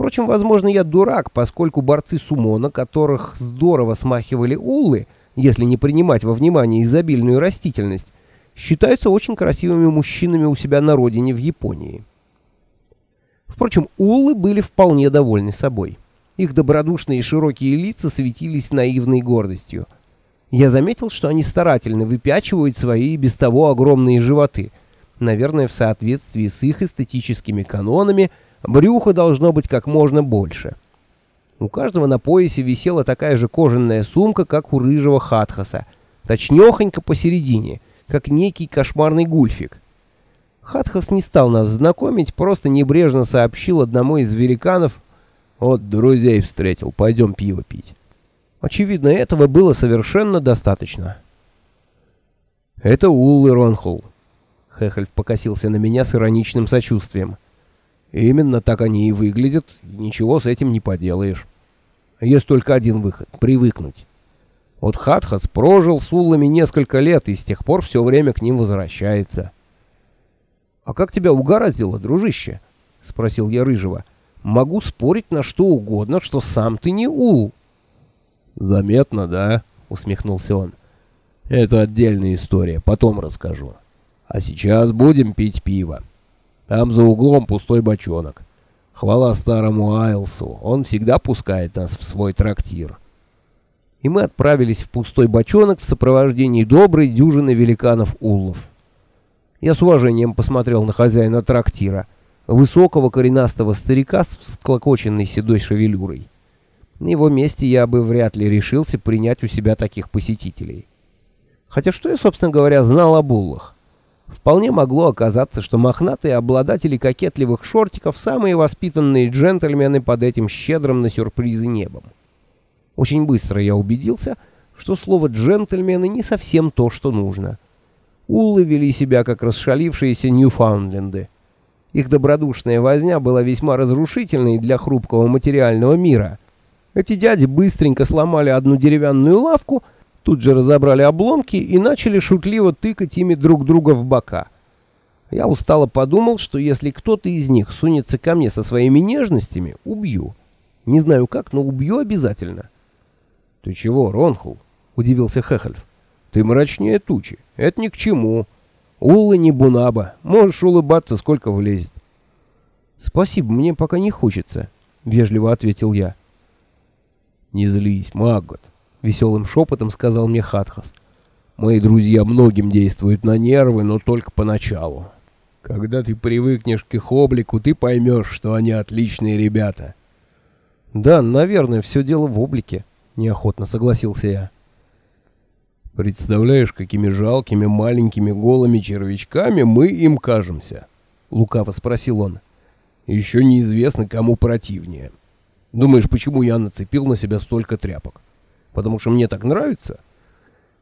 Впрочем, возможно, я дурак, поскольку борцы сумо, на которых здорово смахивали уллы, если не принимать во внимание изобильную растительность, считаются очень красивыми мужчинами у себя на родине в Японии. Впрочем, уллы были вполне довольны собой. Их добродушные широкие лица светились наивной гордостью. Я заметил, что они старательно выпячивают свои без того огромные животы. Наверное, в соответствии с их эстетическими канонами – Брюхо должно быть как можно больше. У каждого на поясе висела такая же кожаная сумка, как у рыжего Хатхаса, точнёхонько посередине, как некий кошмарный гульфик. Хатхас не стал нас знакомить, просто небрежно сообщил одному из великанов «Вот друзей встретил, пойдем пиво пить». Очевидно, этого было совершенно достаточно. «Это Уллы Ронхул». Хехельф покосился на меня с ироничным сочувствием. Именно так они и выглядят, ничего с этим не поделаешь. Есть только один выход — привыкнуть. Вот Хатхас прожил с уллами несколько лет и с тех пор все время к ним возвращается. — А как тебя угораздило, дружище? — спросил я Рыжего. — Могу спорить на что угодно, что сам ты не ул. — Заметно, да? — усмехнулся он. — Это отдельная история, потом расскажу. А сейчас будем пить пиво. — там за углом пустой бочонок. Хвала старому Айлсу, он всегда пускает нас в свой трактир. И мы отправились в пустой бочонок в сопровождении доброй дюжины великанов-уллов. Я с уважением посмотрел на хозяина трактира, высокого коренастого старика с всклокоченной седой шевелюрой. На его месте я бы вряд ли решился принять у себя таких посетителей. Хотя что я, собственно говоря, знал об уллах? Вполне могло оказаться, что мохнатые обладатели кокетливых шортиков самые воспитанные джентльмены под этим щедрым на сюрпризы небом. Очень быстро я убедился, что слово «джентльмены» не совсем то, что нужно. Уллы вели себя как расшалившиеся Ньюфаундленды. Их добродушная возня была весьма разрушительной для хрупкого материального мира. Эти дяди быстренько сломали одну деревянную лавку — Тут же разобрали обломки и начали шутливо тыкать ими друг друга в бока. Я устало подумал, что если кто-то из них сунется ко мне со своими нежностями, убью. Не знаю как, но убью обязательно. — Ты чего, Ронхул? — удивился Хехельф. — Ты мрачнее тучи. Это ни к чему. Улы не бунаба. Можешь улыбаться, сколько влезет. — Спасибо, мне пока не хочется, — вежливо ответил я. — Не злись, Маггот. — веселым шепотом сказал мне Хатхас. «Мои друзья многим действуют на нервы, но только поначалу. Когда ты привыкнешь к их облику, ты поймешь, что они отличные ребята». «Да, наверное, все дело в облике», — неохотно согласился я. «Представляешь, какими жалкими маленькими голыми червячками мы им кажемся?» — лукаво спросил он. «Еще неизвестно, кому противнее. Думаешь, почему я нацепил на себя столько тряпок?» Потому что мне так нравится.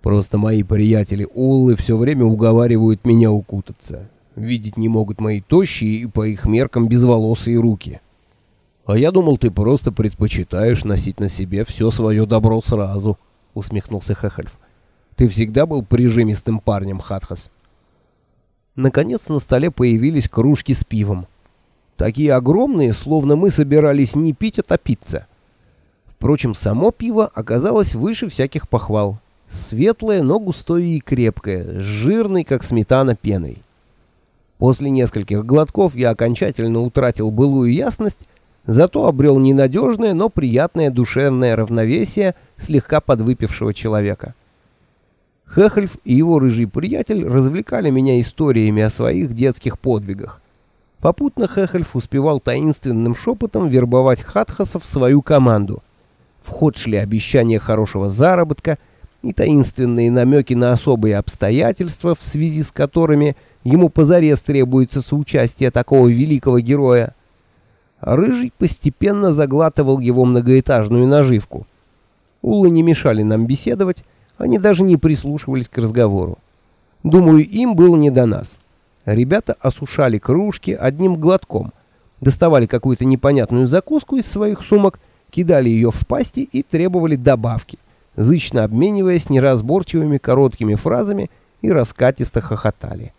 Просто мои приятели Уллы все время уговаривают меня укутаться. Видеть не могут мои тощие и по их меркам безволосые руки. А я думал, ты просто предпочитаешь носить на себе все свое добро сразу, усмехнулся Хехельф. Ты всегда был прижимистым парнем, Хатхас. Наконец на столе появились кружки с пивом. Такие огромные, словно мы собирались не пить, а топиться. Впрочем, само пиво оказалось выше всяких похвал. Светлое, но густое и крепкое, с жирной, как сметана, пеной. После нескольких глотков я окончательно утратил былую ясность, зато обрел ненадежное, но приятное душевное равновесие слегка подвыпившего человека. Хехельф и его рыжий приятель развлекали меня историями о своих детских подвигах. Попутно Хехельф успевал таинственным шепотом вербовать хатхасов в свою команду — в шли обещания хорошего заработка и таинственные намеки на особые обстоятельства, в связи с которыми ему позарез требуется соучастие такого великого героя. Рыжий постепенно заглатывал его многоэтажную наживку. Улы не мешали нам беседовать, они даже не прислушивались к разговору. Думаю, им было не до нас. Ребята осушали кружки одним глотком, доставали какую-то непонятную закуску из своих сумок кидали ее в пасти и требовали добавки, зычно обмениваясь неразборчивыми короткими фразами и раскатисто хохотали.